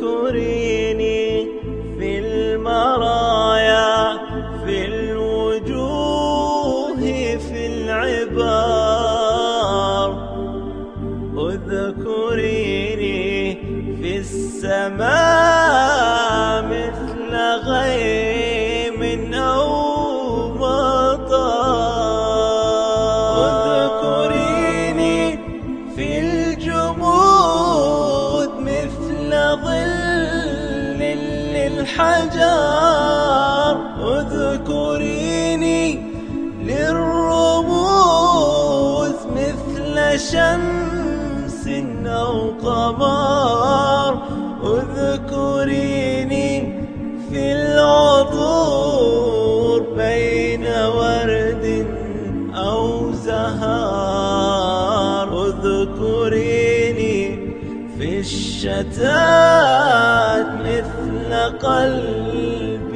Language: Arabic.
Korea الكبار اذكريني في السماء مثل غيم أو مطر اذكريني في الجمود مثل ظل للحجر. اذكريني شمس أو قمر اذكريني في العطور بين ورد أو زهار. اذكريني في الشتات مثل قلب